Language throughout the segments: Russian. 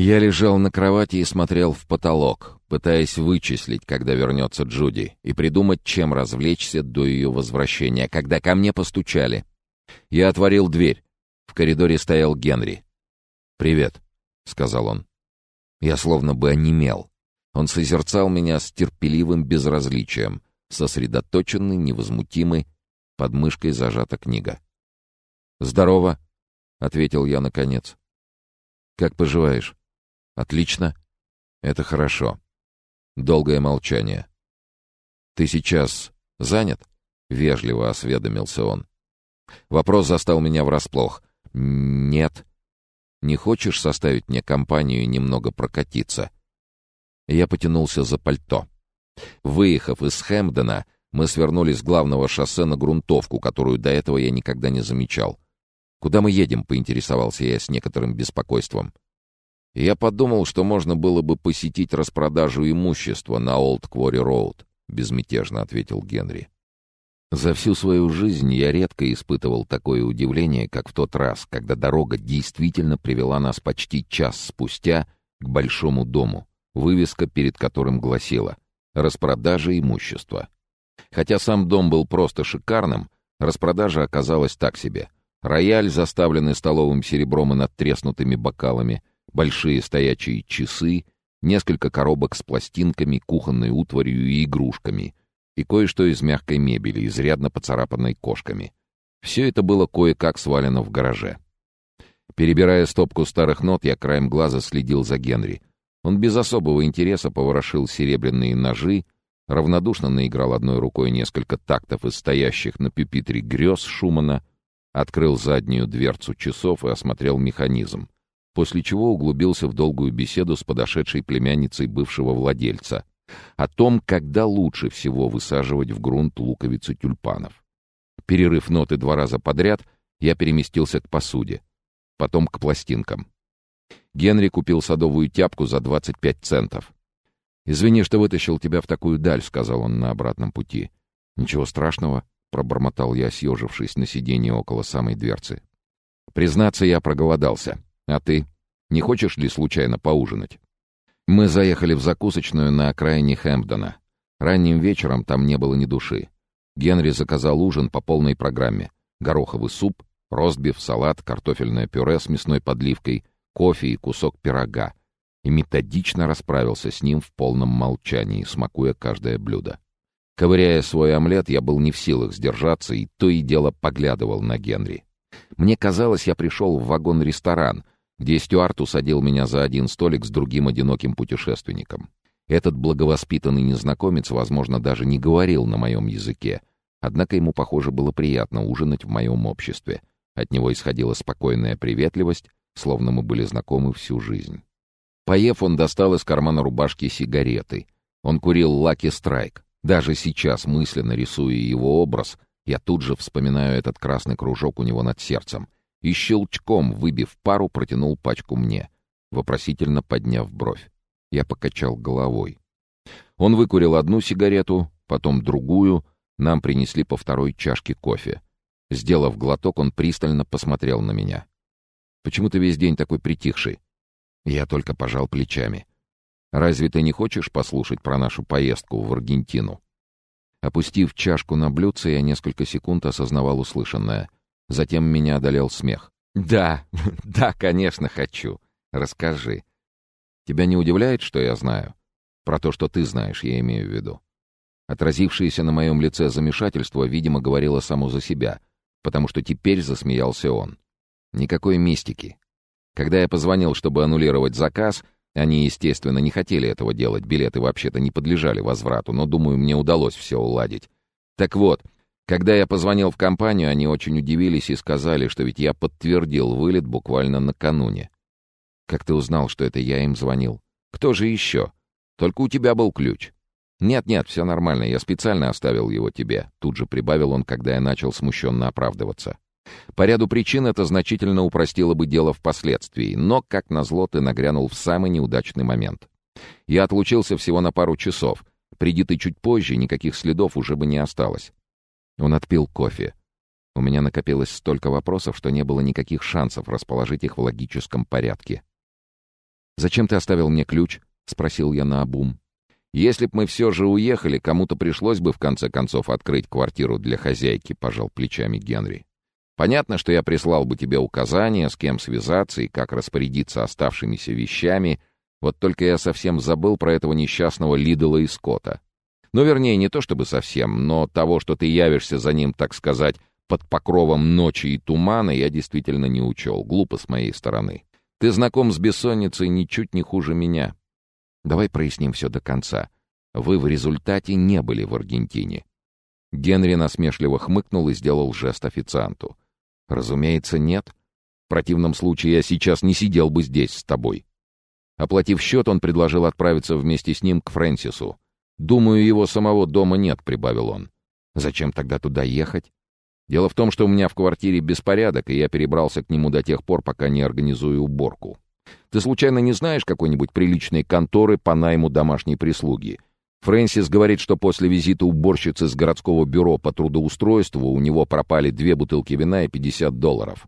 Я лежал на кровати и смотрел в потолок, пытаясь вычислить, когда вернется Джуди, и придумать, чем развлечься до ее возвращения, когда ко мне постучали. Я отворил дверь. В коридоре стоял Генри. «Привет», — сказал он. Я словно бы онемел. Он созерцал меня с терпеливым безразличием, сосредоточенный, невозмутимый, под мышкой зажата книга. «Здорово», — ответил я наконец. «Как поживаешь?» «Отлично. Это хорошо». Долгое молчание. «Ты сейчас занят?» — вежливо осведомился он. Вопрос застал меня врасплох. «Нет». «Не хочешь составить мне компанию и немного прокатиться?» Я потянулся за пальто. Выехав из Хэмпдена, мы свернули с главного шоссе на грунтовку, которую до этого я никогда не замечал. «Куда мы едем?» — поинтересовался я с некоторым беспокойством. Я подумал, что можно было бы посетить распродажу имущества на Олд Квори Роуд, безмятежно ответил Генри. За всю свою жизнь я редко испытывал такое удивление, как в тот раз, когда дорога действительно привела нас почти час спустя к большому дому, вывеска перед которым гласила «Распродажа имущества». Хотя сам дом был просто шикарным, распродажа оказалась так себе. Рояль, заставленный столовым серебром и надтреснутыми бокалами, большие стоячие часы, несколько коробок с пластинками, кухонной утварью и игрушками, и кое-что из мягкой мебели, изрядно поцарапанной кошками. Все это было кое-как свалено в гараже. Перебирая стопку старых нот, я краем глаза следил за Генри. Он без особого интереса поворошил серебряные ножи, равнодушно наиграл одной рукой несколько тактов из стоящих на пюпитре грез Шумана, открыл заднюю дверцу часов и осмотрел механизм после чего углубился в долгую беседу с подошедшей племянницей бывшего владельца о том, когда лучше всего высаживать в грунт луковицы тюльпанов. Перерыв ноты два раза подряд, я переместился к посуде, потом к пластинкам. Генри купил садовую тяпку за 25 центов. «Извини, что вытащил тебя в такую даль», — сказал он на обратном пути. «Ничего страшного», — пробормотал я, съежившись на сиденье около самой дверцы. Признаться, я проголодался. А ты? Не хочешь ли случайно поужинать? Мы заехали в закусочную на окраине Хэмпдона. Ранним вечером там не было ни души. Генри заказал ужин по полной программе. Гороховый суп, ростбиф, салат, картофельное пюре с мясной подливкой, кофе и кусок пирога. И методично расправился с ним в полном молчании, смакуя каждое блюдо. Ковыряя свой омлет, я был не в силах сдержаться и то и дело поглядывал на Генри. Мне казалось, я пришел в вагон-ресторан, где Стюарт усадил меня за один столик с другим одиноким путешественником. Этот благовоспитанный незнакомец, возможно, даже не говорил на моем языке, однако ему, похоже, было приятно ужинать в моем обществе. От него исходила спокойная приветливость, словно мы были знакомы всю жизнь. Поев, он достал из кармана рубашки сигареты. Он курил «Лаки Страйк». Даже сейчас, мысленно рисуя его образ, я тут же вспоминаю этот красный кружок у него над сердцем — и щелчком, выбив пару, протянул пачку мне, вопросительно подняв бровь. Я покачал головой. Он выкурил одну сигарету, потом другую, нам принесли по второй чашке кофе. Сделав глоток, он пристально посмотрел на меня. «Почему ты весь день такой притихший?» Я только пожал плечами. «Разве ты не хочешь послушать про нашу поездку в Аргентину?» Опустив чашку на блюдце, я несколько секунд осознавал услышанное — Затем меня одолел смех. «Да, да, конечно, хочу. Расскажи. Тебя не удивляет, что я знаю? Про то, что ты знаешь, я имею в виду». Отразившееся на моем лице замешательство, видимо, говорило само за себя, потому что теперь засмеялся он. Никакой мистики. Когда я позвонил, чтобы аннулировать заказ, они, естественно, не хотели этого делать, билеты вообще-то не подлежали возврату, но, думаю, мне удалось все уладить. Так вот, когда я позвонил в компанию, они очень удивились и сказали, что ведь я подтвердил вылет буквально накануне. Как ты узнал, что это я им звонил? Кто же еще? Только у тебя был ключ. Нет-нет, все нормально, я специально оставил его тебе. Тут же прибавил он, когда я начал смущенно оправдываться. По ряду причин это значительно упростило бы дело впоследствии, но, как назло, ты нагрянул в самый неудачный момент. Я отлучился всего на пару часов. Приди ты чуть позже, никаких следов уже бы не осталось. Он отпил кофе. У меня накопилось столько вопросов, что не было никаких шансов расположить их в логическом порядке. «Зачем ты оставил мне ключ?» — спросил я наобум. «Если б мы все же уехали, кому-то пришлось бы в конце концов открыть квартиру для хозяйки», — пожал плечами Генри. «Понятно, что я прислал бы тебе указания, с кем связаться и как распорядиться оставшимися вещами, вот только я совсем забыл про этого несчастного Лидла и Скотта. Ну, вернее, не то чтобы совсем, но того, что ты явишься за ним, так сказать, под покровом ночи и тумана, я действительно не учел. Глупо с моей стороны. Ты знаком с бессонницей ничуть не хуже меня. Давай проясним все до конца. Вы в результате не были в Аргентине. Генри насмешливо хмыкнул и сделал жест официанту. Разумеется, нет. В противном случае я сейчас не сидел бы здесь с тобой. Оплатив счет, он предложил отправиться вместе с ним к Фрэнсису. «Думаю, его самого дома нет», — прибавил он. «Зачем тогда туда ехать?» «Дело в том, что у меня в квартире беспорядок, и я перебрался к нему до тех пор, пока не организую уборку. Ты случайно не знаешь какой-нибудь приличной конторы по найму домашней прислуги?» Фрэнсис говорит, что после визита уборщицы с городского бюро по трудоустройству у него пропали две бутылки вина и 50 долларов.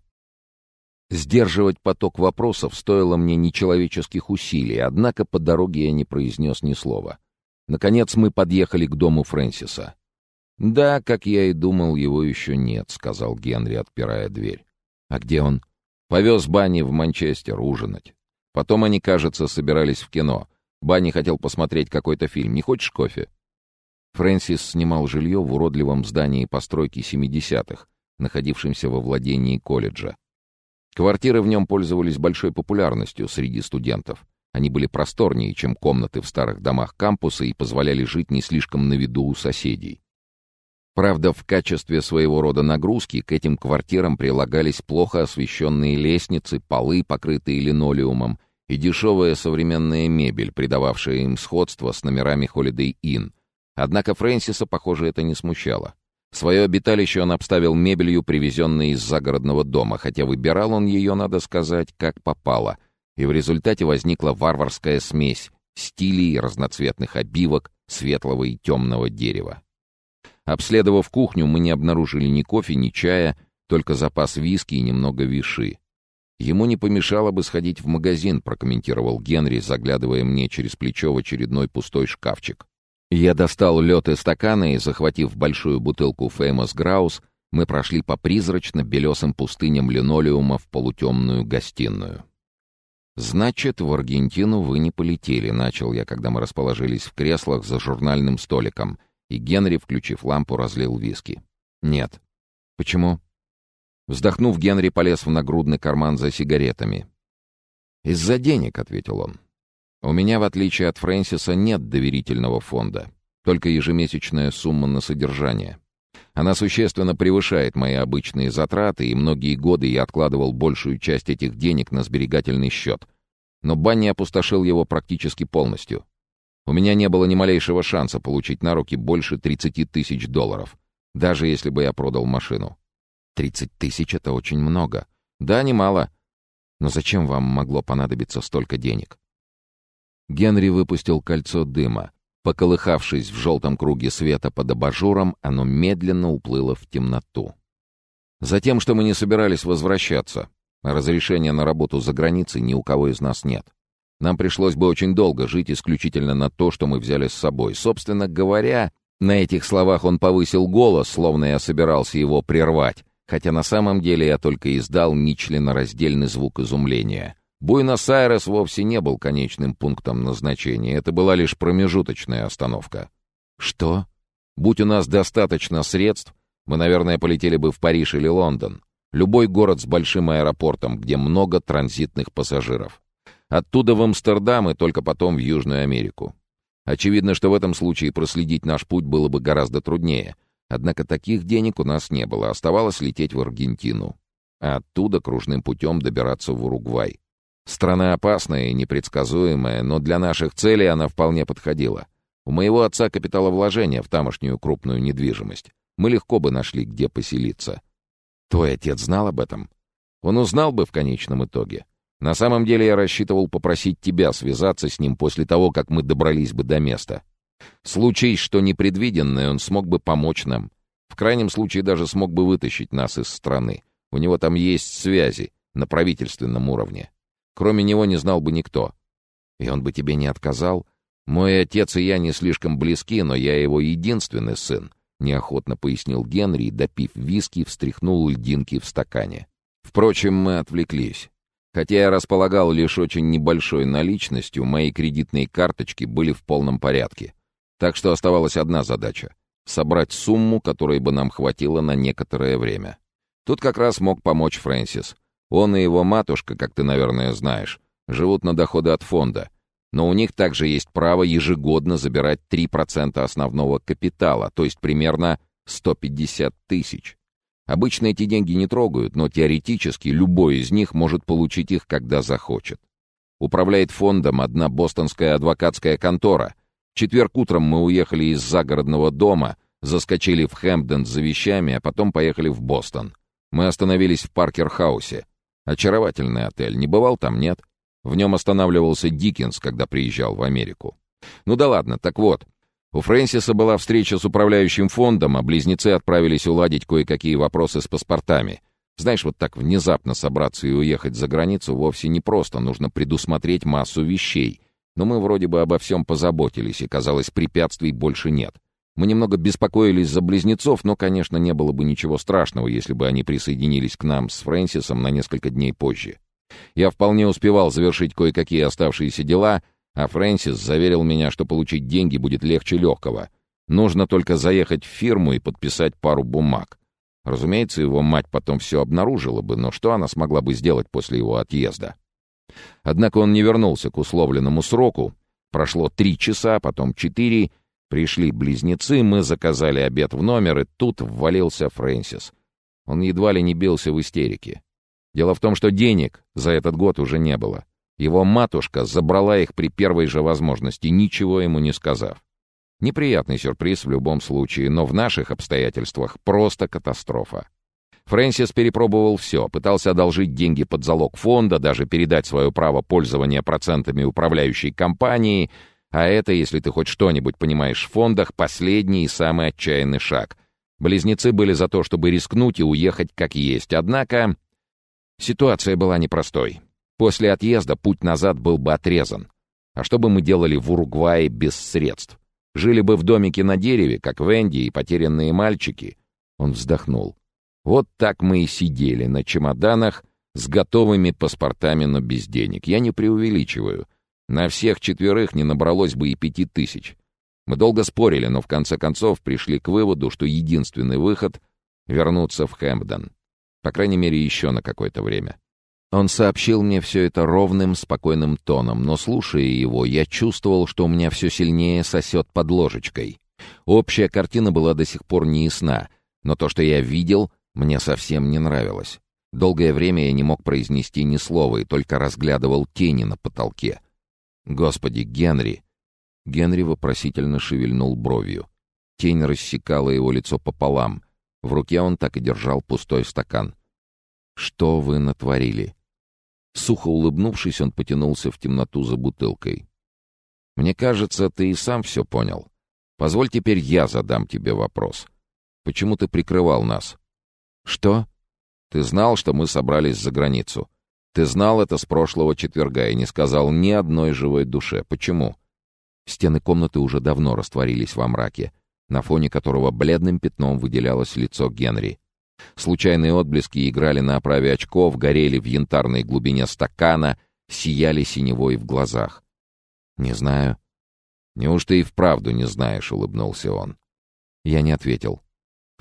Сдерживать поток вопросов стоило мне нечеловеческих усилий, однако по дороге я не произнес ни слова. Наконец мы подъехали к дому Фрэнсиса. «Да, как я и думал, его еще нет», — сказал Генри, отпирая дверь. «А где он?» «Повез Банни в Манчестер ужинать. Потом они, кажется, собирались в кино. Банни хотел посмотреть какой-то фильм. Не хочешь кофе?» Фрэнсис снимал жилье в уродливом здании постройки 70-х, находившемся во владении колледжа. Квартиры в нем пользовались большой популярностью среди студентов. Они были просторнее, чем комнаты в старых домах кампуса и позволяли жить не слишком на виду у соседей. Правда, в качестве своего рода нагрузки к этим квартирам прилагались плохо освещенные лестницы, полы, покрытые линолеумом, и дешевая современная мебель, придававшая им сходство с номерами Holiday Inn. Однако Фрэнсиса, похоже, это не смущало. Свое обиталище он обставил мебелью, привезенной из загородного дома, хотя выбирал он ее, надо сказать, как попало — и в результате возникла варварская смесь стилей разноцветных обивок светлого и темного дерева. Обследовав кухню, мы не обнаружили ни кофе, ни чая, только запас виски и немного виши. Ему не помешало бы сходить в магазин, прокомментировал Генри, заглядывая мне через плечо в очередной пустой шкафчик. Я достал лед и стаканы и, захватив большую бутылку Famous Grouse, мы прошли по призрачно-белесым пустыням линолеума в полутемную гостиную. «Значит, в Аргентину вы не полетели», — начал я, когда мы расположились в креслах за журнальным столиком, и Генри, включив лампу, разлил виски. «Нет». «Почему?» Вздохнув, Генри полез в нагрудный карман за сигаретами. «Из-за денег», — ответил он. «У меня, в отличие от Фрэнсиса, нет доверительного фонда, только ежемесячная сумма на содержание. Она существенно превышает мои обычные затраты, и многие годы я откладывал большую часть этих денег на сберегательный счет. Но Банни опустошил его практически полностью. У меня не было ни малейшего шанса получить на руки больше 30 тысяч долларов, даже если бы я продал машину. 30 тысяч — это очень много. Да, немало. Но зачем вам могло понадобиться столько денег? Генри выпустил кольцо дыма. Поколыхавшись в желтом круге света под абажуром, оно медленно уплыло в темноту. Затем, что мы не собирались возвращаться. Разрешения на работу за границей ни у кого из нас нет. Нам пришлось бы очень долго жить исключительно на то, что мы взяли с собой. Собственно говоря, на этих словах он повысил голос, словно я собирался его прервать, хотя на самом деле я только издал нечленораздельный звук изумления — Буэнос-Айрес вовсе не был конечным пунктом назначения, это была лишь промежуточная остановка. Что? Будь у нас достаточно средств, мы, наверное, полетели бы в Париж или Лондон. Любой город с большим аэропортом, где много транзитных пассажиров. Оттуда в Амстердам и только потом в Южную Америку. Очевидно, что в этом случае проследить наш путь было бы гораздо труднее. Однако таких денег у нас не было, оставалось лететь в Аргентину. А оттуда кружным путем добираться в Уругвай. Страна опасная и непредсказуемая, но для наших целей она вполне подходила. У моего отца капиталовложение в тамошнюю крупную недвижимость. Мы легко бы нашли, где поселиться. Твой отец знал об этом? Он узнал бы в конечном итоге. На самом деле я рассчитывал попросить тебя связаться с ним после того, как мы добрались бы до места. Случай, что непредвиденное, он смог бы помочь нам. В крайнем случае даже смог бы вытащить нас из страны. У него там есть связи на правительственном уровне. Кроме него не знал бы никто. И он бы тебе не отказал? Мой отец и я не слишком близки, но я его единственный сын, неохотно пояснил Генри допив виски, встряхнул льдинки в стакане. Впрочем, мы отвлеклись. Хотя я располагал лишь очень небольшой наличностью, мои кредитные карточки были в полном порядке. Так что оставалась одна задача — собрать сумму, которой бы нам хватило на некоторое время. Тут как раз мог помочь Фрэнсис. Он и его матушка, как ты, наверное, знаешь, живут на доходы от фонда, но у них также есть право ежегодно забирать 3% основного капитала, то есть примерно 150 тысяч. Обычно эти деньги не трогают, но теоретически любой из них может получить их, когда захочет. Управляет фондом одна бостонская адвокатская контора. Четверг утром мы уехали из загородного дома, заскочили в Хэмпден за вещами, а потом поехали в Бостон. Мы остановились в Паркер-хаусе. Очаровательный отель. Не бывал там, нет? В нем останавливался Диккенс, когда приезжал в Америку. Ну да ладно, так вот. У Фрэнсиса была встреча с управляющим фондом, а близнецы отправились уладить кое-какие вопросы с паспортами. Знаешь, вот так внезапно собраться и уехать за границу вовсе не просто, нужно предусмотреть массу вещей. Но мы вроде бы обо всем позаботились, и, казалось, препятствий больше нет. Мы немного беспокоились за близнецов, но, конечно, не было бы ничего страшного, если бы они присоединились к нам с Фрэнсисом на несколько дней позже. Я вполне успевал завершить кое-какие оставшиеся дела, а Фрэнсис заверил меня, что получить деньги будет легче легкого. Нужно только заехать в фирму и подписать пару бумаг. Разумеется, его мать потом все обнаружила бы, но что она смогла бы сделать после его отъезда? Однако он не вернулся к условленному сроку. Прошло три часа, потом четыре. Пришли близнецы, мы заказали обед в номер, и тут ввалился Фрэнсис. Он едва ли не бился в истерике. Дело в том, что денег за этот год уже не было. Его матушка забрала их при первой же возможности, ничего ему не сказав. Неприятный сюрприз в любом случае, но в наших обстоятельствах просто катастрофа. Фрэнсис перепробовал все, пытался одолжить деньги под залог фонда, даже передать свое право пользования процентами управляющей компании, а это, если ты хоть что-нибудь понимаешь в фондах, последний и самый отчаянный шаг. Близнецы были за то, чтобы рискнуть и уехать как есть, однако ситуация была непростой. После отъезда путь назад был бы отрезан. А что бы мы делали в Уругвае без средств? Жили бы в домике на дереве, как Венди и потерянные мальчики. Он вздохнул. Вот так мы и сидели на чемоданах с готовыми паспортами, но без денег. Я не преувеличиваю. На всех четверых не набралось бы и пяти тысяч. Мы долго спорили, но в конце концов пришли к выводу, что единственный выход — вернуться в Хэмпден. По крайней мере, еще на какое-то время. Он сообщил мне все это ровным, спокойным тоном, но, слушая его, я чувствовал, что у меня все сильнее сосет под ложечкой. Общая картина была до сих пор не ясна, но то, что я видел, мне совсем не нравилось. Долгое время я не мог произнести ни слова и только разглядывал тени на потолке. «Господи, Генри!» Генри вопросительно шевельнул бровью. Тень рассекала его лицо пополам. В руке он так и держал пустой стакан. «Что вы натворили?» Сухо улыбнувшись, он потянулся в темноту за бутылкой. «Мне кажется, ты и сам все понял. Позволь теперь я задам тебе вопрос. Почему ты прикрывал нас?» «Что?» «Ты знал, что мы собрались за границу. Ты знал это с прошлого четверга и не сказал ни одной живой душе. Почему?» Стены комнаты уже давно растворились во мраке, на фоне которого бледным пятном выделялось лицо Генри. Случайные отблески играли на оправе очков, горели в янтарной глубине стакана, сияли синевой в глазах. «Не знаю». «Неужто и вправду не знаешь?» — улыбнулся он. Я не ответил.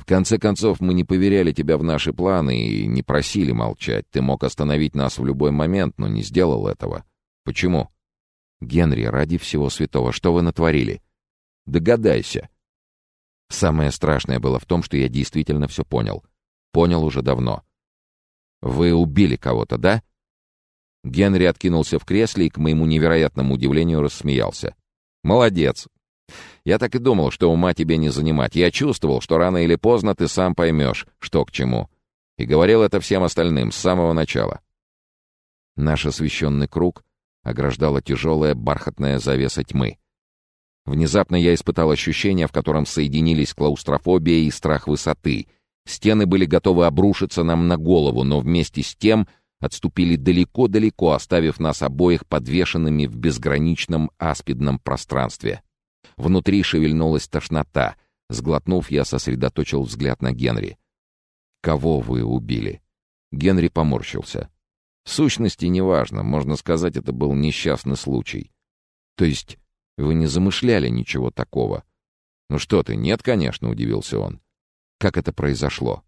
«В конце концов, мы не поверяли тебя в наши планы и не просили молчать. Ты мог остановить нас в любой момент, но не сделал этого. Почему?» «Генри, ради всего святого, что вы натворили?» «Догадайся». Самое страшное было в том, что я действительно все понял. Понял уже давно. «Вы убили кого-то, да?» Генри откинулся в кресле и, к моему невероятному удивлению, рассмеялся. «Молодец! Я так и думал, что ума тебе не занимать. Я чувствовал, что рано или поздно ты сам поймешь, что к чему. И говорил это всем остальным с самого начала». Наш освещенный круг ограждала тяжелая бархатная завеса тьмы. Внезапно я испытал ощущение, в котором соединились клаустрофобия и страх высоты — Стены были готовы обрушиться нам на голову, но вместе с тем отступили далеко-далеко, оставив нас обоих подвешенными в безграничном аспидном пространстве. Внутри шевельнулась тошнота. Сглотнув, я сосредоточил взгляд на Генри. «Кого вы убили?» Генри поморщился. «В сущности, неважно. Можно сказать, это был несчастный случай. То есть вы не замышляли ничего такого?» «Ну что ты, нет, конечно», — удивился он. «Как это произошло?»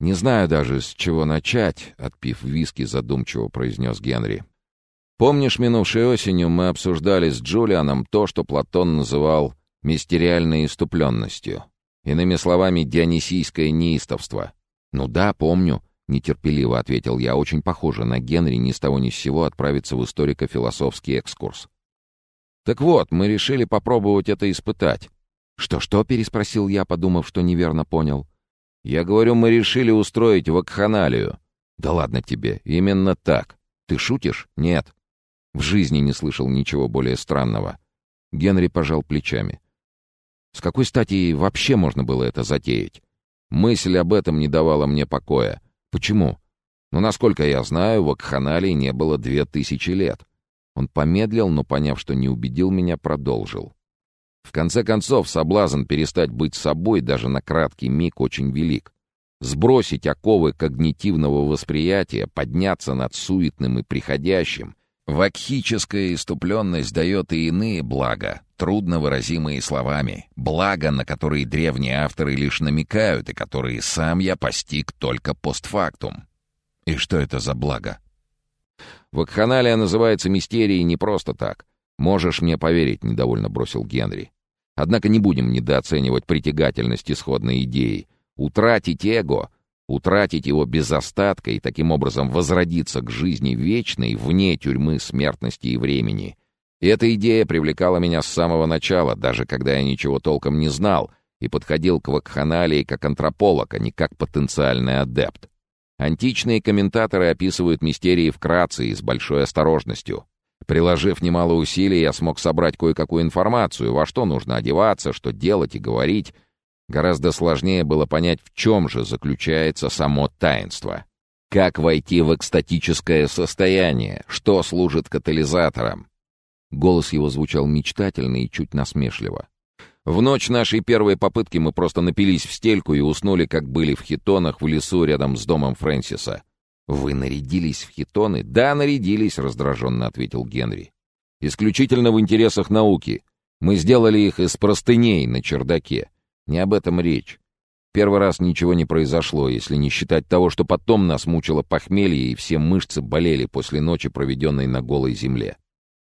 «Не знаю даже, с чего начать», — отпив виски, задумчиво произнес Генри. «Помнишь, минувшей осенью мы обсуждали с Джулианом то, что Платон называл мистериальной иступленностью? Иными словами, дионисийское неистовство». «Ну да, помню», — нетерпеливо ответил я, очень похоже на Генри ни с того ни с сего отправиться в историко-философский экскурс. «Так вот, мы решили попробовать это испытать». «Что-что?» — переспросил я, подумав, что неверно понял. Я говорю, мы решили устроить вакханалию. Да ладно тебе, именно так. Ты шутишь? Нет. В жизни не слышал ничего более странного. Генри пожал плечами. С какой стати вообще можно было это затеять? Мысль об этом не давала мне покоя. Почему? Ну, насколько я знаю, вакханалии не было две тысячи лет. Он помедлил, но, поняв, что не убедил меня, продолжил. В конце концов, соблазн перестать быть собой даже на краткий миг очень велик. Сбросить оковы когнитивного восприятия, подняться над суетным и приходящим. Вакхическая иступленность дает и иные блага, трудно выразимые словами, блага, на которые древние авторы лишь намекают и которые сам я постиг только постфактум. И что это за благо? Вакханалия называется мистерией не просто так. «Можешь мне поверить», — недовольно бросил Генри. «Однако не будем недооценивать притягательность исходной идеи. Утратить эго, утратить его без остатка и таким образом возродиться к жизни вечной вне тюрьмы смертности и времени. Эта идея привлекала меня с самого начала, даже когда я ничего толком не знал и подходил к вакханалии как антрополог, а не как потенциальный адепт. Античные комментаторы описывают мистерии вкратце и с большой осторожностью. Приложив немало усилий, я смог собрать кое-какую информацию, во что нужно одеваться, что делать и говорить. Гораздо сложнее было понять, в чем же заключается само таинство. Как войти в экстатическое состояние, что служит катализатором. Голос его звучал мечтательно и чуть насмешливо. В ночь нашей первой попытки мы просто напились в стельку и уснули, как были в хитонах в лесу рядом с домом Фрэнсиса. «Вы нарядились в хитоны?» «Да, нарядились», — раздраженно ответил Генри. «Исключительно в интересах науки. Мы сделали их из простыней на чердаке. Не об этом речь. Первый раз ничего не произошло, если не считать того, что потом нас мучило похмелье, и все мышцы болели после ночи, проведенной на голой земле.